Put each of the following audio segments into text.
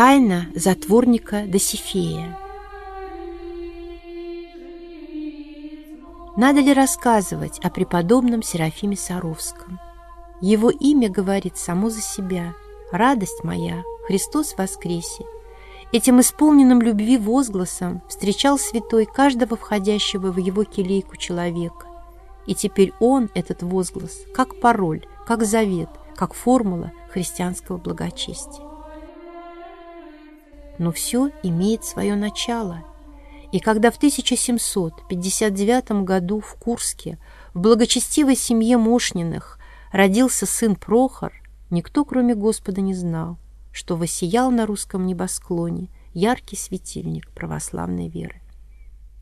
Тайна затворника Досифея. Надо ли рассказывать о преподобном Серафиме Саровском? Его имя говорит само за себя. «Радость моя, Христос воскресе!» Этим исполненным любви возгласом встречал святой каждого входящего в его келейку человека. И теперь он, этот возглас, как пароль, как завет, как формула христианского благочестия. Но все имеет свое начало. И когда в 1759 году в Курске в благочестивой семье Мошниных родился сын Прохор, никто, кроме Господа, не знал, что воссиял на русском небосклоне яркий светильник православной веры.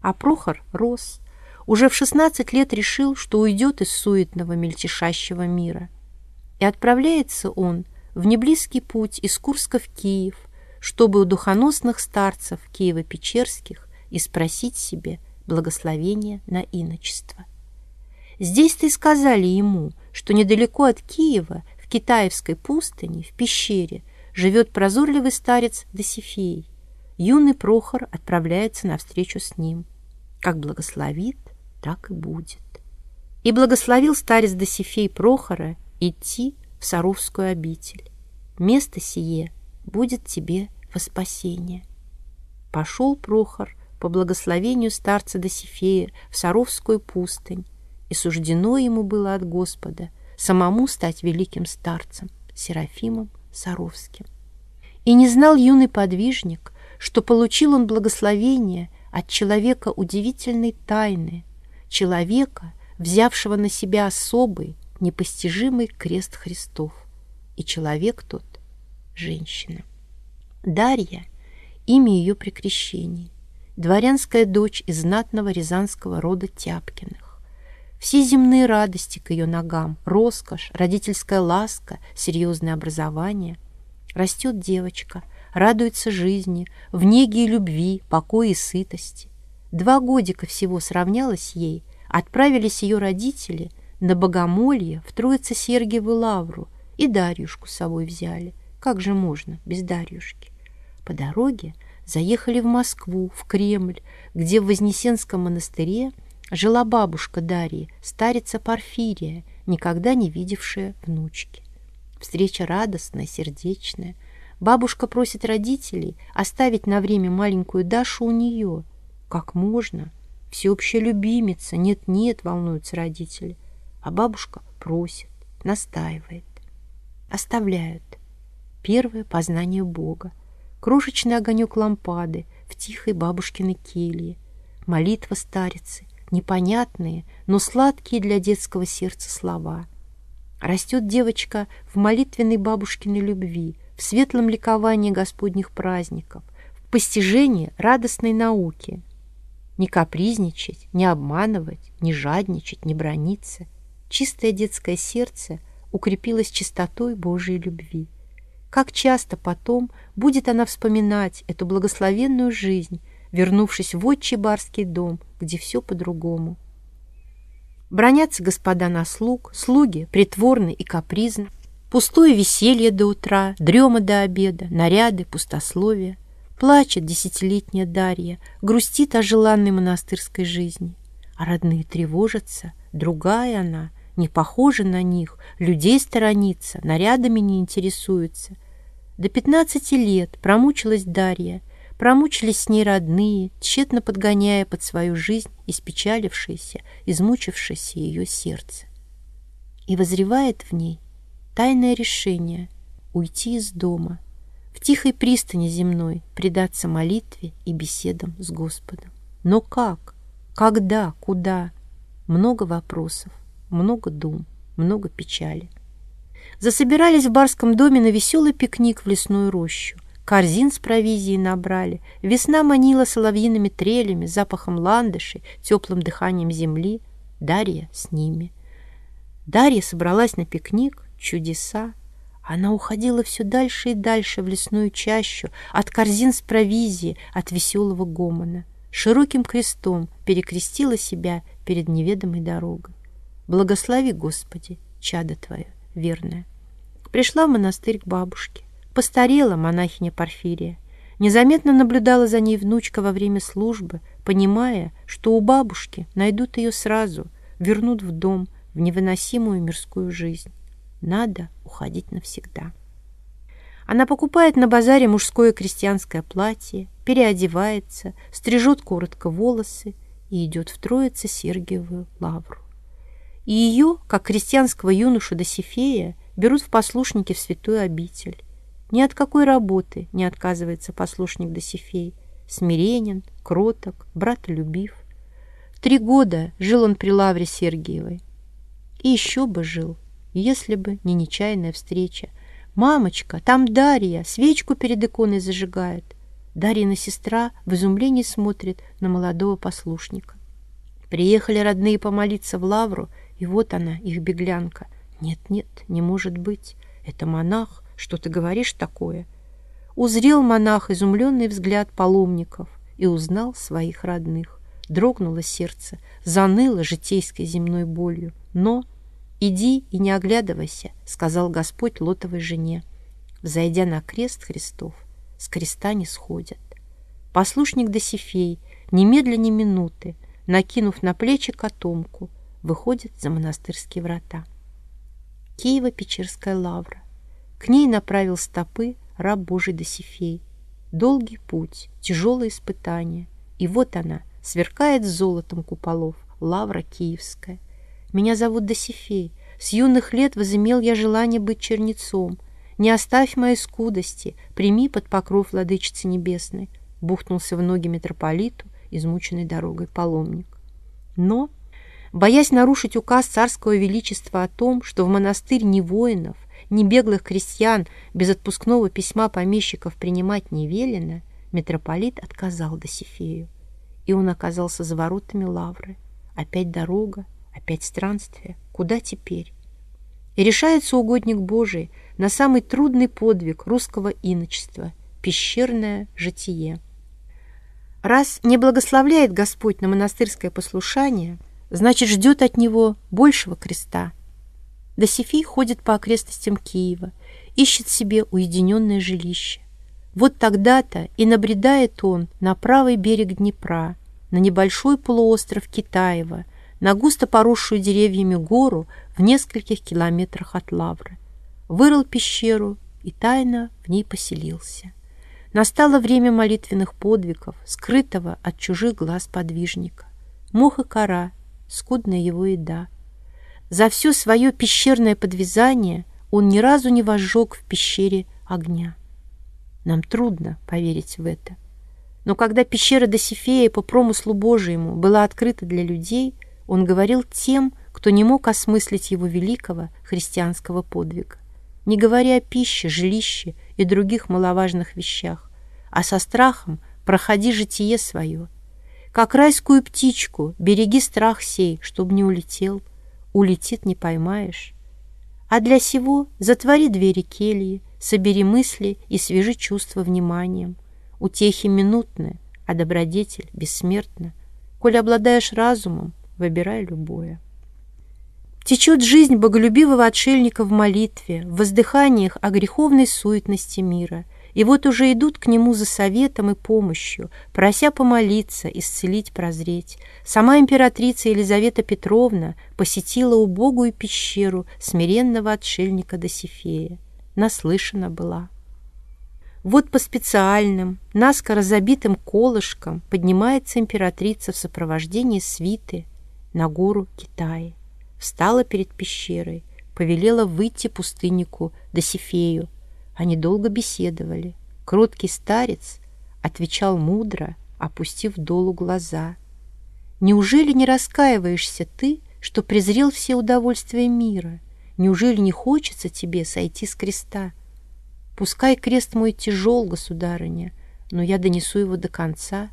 А Прохор рос, уже в 16 лет решил, что уйдет из суетного мельтешащего мира. И отправляется он в неблизкий путь из Курска в Киев, чтобы у духоносных старцев Киево-Печерских и спросить себе благословения на иночество. Здесь-то и сказали ему, что недалеко от Киева, в Китаевской пустыне, в пещере, живет прозорливый старец Досифей. Юный Прохор отправляется навстречу с ним. Как благословит, так и будет. И благословил старец Досифей Прохора идти в Саровскую обитель. Место сие будет тебе во спасение. Пошел Прохор по благословению старца Досифея в Саровскую пустынь, и суждено ему было от Господа самому стать великим старцем, Серафимом Саровским. И не знал юный подвижник, что получил он благословение от человека удивительной тайны, человека, взявшего на себя особый, непостижимый крест Христов. И человек тот — женщина. Дарья — имя ее при крещении, дворянская дочь из знатного рязанского рода Тяпкиных. Все земные радости к ее ногам, роскошь, родительская ласка, серьезное образование. Растет девочка, радуется жизни, в неге и любви, покое и сытости. Два годика всего сравнялось ей, отправились ее родители на богомолье в Троице-Сергиеву лавру и Дарьюшку с собой взяли. Как же можно без Дарьюшки? По дороге заехали в Москву, в Кремль, где в Вознесенском монастыре жила бабушка Дарьи, старица Порфирия, никогда не видевшая внучки. Встреча радостная, сердечная. Бабушка просит родителей оставить на время маленькую Дашу у нее. Как можно? Всеобщая любимица. Нет-нет, волнуются родители. А бабушка просит, настаивает. Оставляют. Первое познание Бога крошечный огонек лампады в тихой бабушкиной келье, молитва старицы, непонятные, но сладкие для детского сердца слова. Растет девочка в молитвенной бабушкиной любви, в светлом ликовании Господних праздников, в постижении радостной науки. Не капризничать, не обманывать, не жадничать, не брониться. Чистое детское сердце укрепилось чистотой Божьей любви. Как часто потом будет она вспоминать эту благословенную жизнь, вернувшись в отчий барский дом, где все по-другому. Бронятся господа на слуг, слуги притворны и капризны, пустое веселье до утра, дрема до обеда, наряды, пустословие. Плачет десятилетняя Дарья, грустит о желанной монастырской жизни. А родные тревожатся, другая она, не похожа на них, людей сторонится, нарядами не интересуется. До пятнадцати лет промучилась Дарья, промучились с ней родные, тщетно подгоняя под свою жизнь испечалившееся, измучившееся ее сердце. И возревает в ней тайное решение уйти из дома, в тихой пристани земной предаться молитве и беседам с Господом. Но как? Когда? Куда? Много вопросов, много дум, много печали. Засобирались в барском доме на веселый пикник в лесную рощу. Корзин с провизией набрали. Весна манила соловьиными трелями, запахом ландышей, теплым дыханием земли. Дарья с ними. Дарья собралась на пикник. Чудеса. Она уходила все дальше и дальше в лесную чащу, от корзин с провизией, от веселого гомона. Широким крестом перекрестила себя перед неведомой дорогой. Благослови, Господи, чадо Твое верная. Пришла в монастырь к бабушке. Постарела монахиня Порфирия. Незаметно наблюдала за ней внучка во время службы, понимая, что у бабушки найдут ее сразу, вернут в дом, в невыносимую мирскую жизнь. Надо уходить навсегда. Она покупает на базаре мужское крестьянское платье, переодевается, стрижет коротко волосы и идет в Троице Сергиевую лавру. И ее, как крестьянского юношу Досифея, берут в послушники в святую обитель. Ни от какой работы не отказывается послушник Досифей. Смиренен, кроток, братолюбив. Три года жил он при лавре Сергиевой. И еще бы жил, если бы не нечаянная встреча. «Мамочка, там Дарья, свечку перед иконой зажигает». Дарьина сестра в изумлении смотрит на молодого послушника. Приехали родные помолиться в лавру, и вот она, их беглянка. Нет-нет, не может быть, это монах. Что ты говоришь такое? Узрел монах изумленный взгляд паломников и узнал своих родных. Дрогнуло сердце, заныло житейской земной болью. Но «Иди и не оглядывайся», — сказал Господь Лотовой жене. Взойдя на крест Христов, с креста не сходят. Послушник Досифей, немедля ни минуты, накинув на плечи котомку, выходит за монастырские врата. Киево-Печерская лавра. К ней направил стопы раб Божий Досифей. Долгий путь, тяжелые испытания. И вот она, сверкает золотом куполов, лавра киевская. Меня зовут Досифей. С юных лет возымел я желание быть чернецом. Не оставь моей скудости, прими под покров владычицы небесной. Бухнулся в ноги митрополиту, измученный дорогой паломник. Но, боясь нарушить указ царского величества о том, что в монастырь не воинов, ни беглых крестьян без отпускного письма помещиков принимать не велено, митрополит отказал Досифею, и он оказался за воротами лавры. Опять дорога, опять странствие. Куда теперь? И решается угодник Божий на самый трудный подвиг русского иночества – пещерное житие. Раз не благословляет Господь на монастырское послушание, значит, ждет от него большего креста – Досифей ходит по окрестностям Киева, ищет себе уединенное жилище. Вот тогда-то и набредает он на правый берег Днепра, на небольшой полуостров Китаева, на густо поросшую деревьями гору в нескольких километрах от Лавры. Вырыл пещеру и тайно в ней поселился. Настало время молитвенных подвигов, скрытого от чужих глаз подвижника. Мох и кора, скудная его еда — за все свое пещерное подвязание он ни разу не возжег в пещере огня. Нам трудно поверить в это. Но когда пещера Досифея по промыслу Божьему была открыта для людей, он говорил тем, кто не мог осмыслить его великого христианского подвига. Не говоря о пище, жилище и других маловажных вещах, а со страхом проходи житие свое. Как райскую птичку береги страх сей, чтоб не улетел, улетит не поймаешь. А для сего затвори двери кельи, собери мысли и свяжи чувства вниманием. Утехи минутны, а добродетель бессмертна. Коль обладаешь разумом, выбирай любое. Течет жизнь боголюбивого отшельника в молитве, в воздыханиях о греховной суетности мира, и вот уже идут к нему за советом и помощью, прося помолиться, исцелить, прозреть. Сама императрица Елизавета Петровна посетила убогую пещеру смиренного отшельника Досифея. Наслышана была. Вот по специальным, наскоро забитым колышкам поднимается императрица в сопровождении свиты на гору Китая. Встала перед пещерой, повелела выйти пустыннику Досифею, они долго беседовали. Кроткий старец отвечал мудро, опустив долу глаза. «Неужели не раскаиваешься ты, что презрел все удовольствия мира? Неужели не хочется тебе сойти с креста? Пускай крест мой тяжел, государыня, но я донесу его до конца.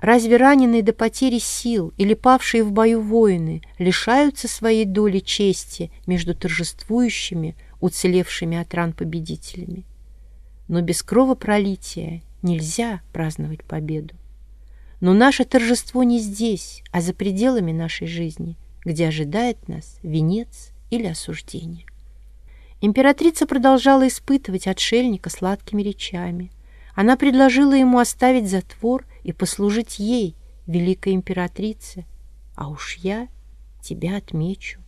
Разве раненые до потери сил или павшие в бою воины лишаются своей доли чести между торжествующими, уцелевшими от ран победителями. Но без кровопролития нельзя праздновать победу. Но наше торжество не здесь, а за пределами нашей жизни, где ожидает нас венец или осуждение. Императрица продолжала испытывать отшельника сладкими речами. Она предложила ему оставить затвор и послужить ей, великой императрице. А уж я тебя отмечу.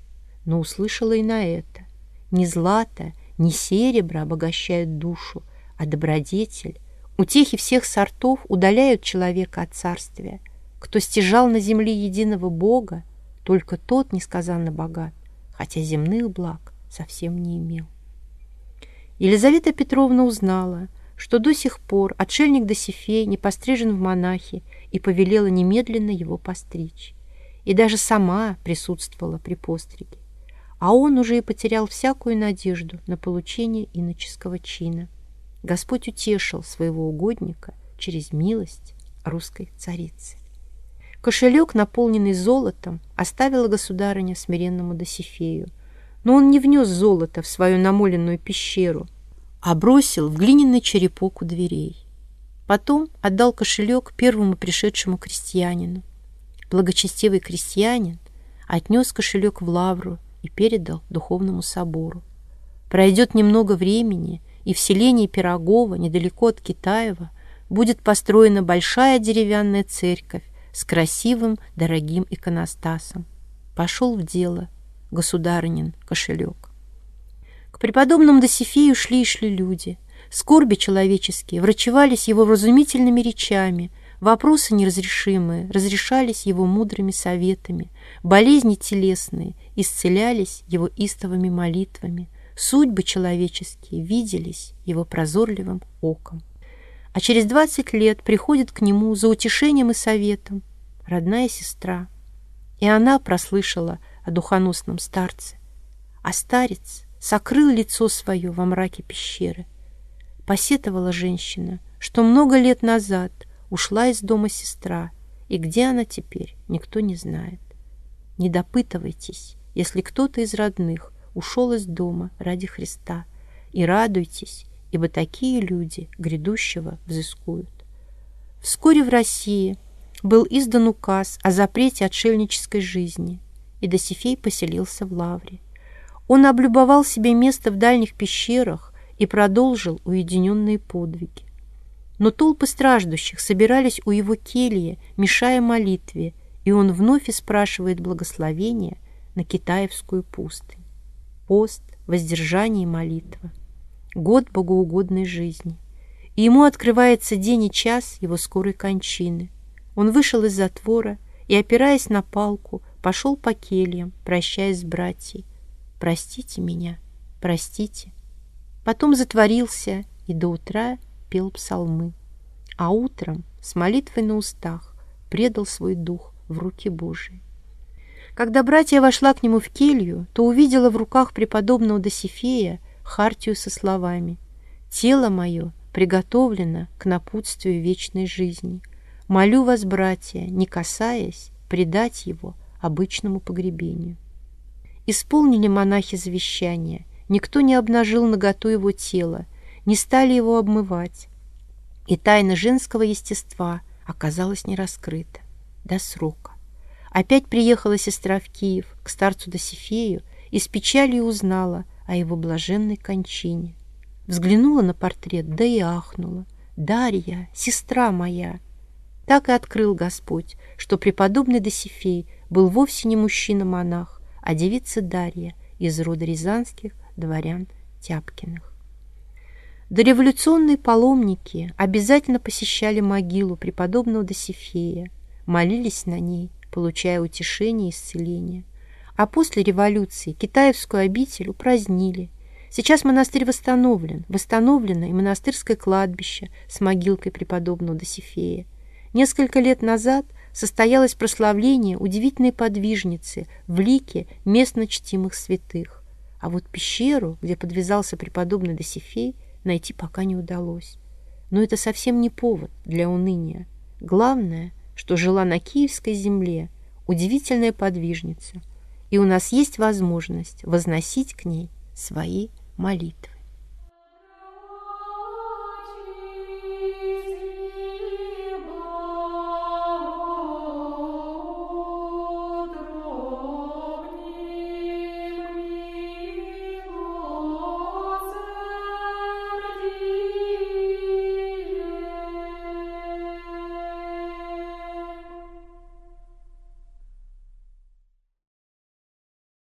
Но услышала и на это. Не злато, не серебро обогащают душу, а добродетель. Утехи всех сортов удаляют человека от царствия. Кто стяжал на земле единого Бога, только тот несказанно богат, хотя земных благ совсем не имел. Елизавета Петровна узнала, что до сих пор отшельник Досифей не пострижен в монахи и повелела немедленно его постричь. И даже сама присутствовала при постриге. А он уже и потерял всякую надежду на получение иноческого чина. Господь утешил своего угодника через милость русской царицы. Кошелек, наполненный золотом, оставила государыня смиренному Досифею, но он не внес золото в свою намоленную пещеру, а бросил в глиняный черепок у дверей. Потом отдал кошелек первому пришедшему крестьянину. Благочестивый крестьянин отнес кошелек в лавру и передал духовному собору. Пройдет немного времени, и в селении Пирогова, недалеко от Китаева, будет построена большая деревянная церковь с красивым, дорогим иконостасом. Пошел в дело государынин кошелек. К преподобному Досифею шли и шли люди. Скорби человеческие врачевались его вразумительными речами, вопросы неразрешимые разрешались его мудрыми советами, болезни телесные исцелялись его истовыми молитвами, судьбы человеческие виделись его прозорливым оком. А через двадцать лет приходит к нему за утешением и советом родная сестра, и она прослышала о духоносном старце. А старец сокрыл лицо свое во мраке пещеры. Посетовала женщина, что много лет назад ушла из дома сестра, и где она теперь, никто не знает. Не допытывайтесь, если кто-то из родных ушел из дома ради Христа, и радуйтесь, ибо такие люди грядущего взыскуют. Вскоре в России был издан указ о запрете отшельнической жизни, и Досифей поселился в Лавре. Он облюбовал себе место в дальних пещерах и продолжил уединенные подвиги. Но толпы страждущих собирались у его кельи, мешая молитве, и он вновь спрашивает благословения на Китаевскую пустынь. Пост, воздержание и молитва. Год богоугодной жизни. И ему открывается день и час его скорой кончины. Он вышел из затвора и, опираясь на палку, пошел по кельям, прощаясь с братьей. «Простите меня, простите». Потом затворился и до утра пел псалмы. А утром с молитвой на устах предал свой дух в руки Божии. Когда братья вошла к нему в келью, то увидела в руках преподобного Досифея хартию со словами «Тело мое приготовлено к напутствию вечной жизни. Молю вас, братья, не касаясь, предать его обычному погребению. Исполнили монахи завещание, никто не обнажил наготу его тела, не стали его обмывать, и тайна женского естества оказалась не раскрыта до срока. Опять приехала сестра в Киев к старцу Досифею и с печалью узнала о его блаженной кончине. Взглянула на портрет, да и ахнула. «Дарья, сестра моя!» Так и открыл Господь, что преподобный Досифей был вовсе не мужчина-монах, а девица Дарья из рода рязанских дворян Тяпкиных. Дореволюционные паломники обязательно посещали могилу преподобного Досифея, молились на ней, получая утешение и исцеление. А после революции Китаевскую обитель упразднили. Сейчас монастырь восстановлен, восстановлено и монастырское кладбище с могилкой преподобного Досифея. Несколько лет назад состоялось прославление удивительной подвижницы в лике местно чтимых святых. А вот пещеру, где подвязался преподобный Досифей, найти пока не удалось. Но это совсем не повод для уныния. Главное, что жила на киевской земле удивительная подвижница, и у нас есть возможность возносить к ней свои молитвы.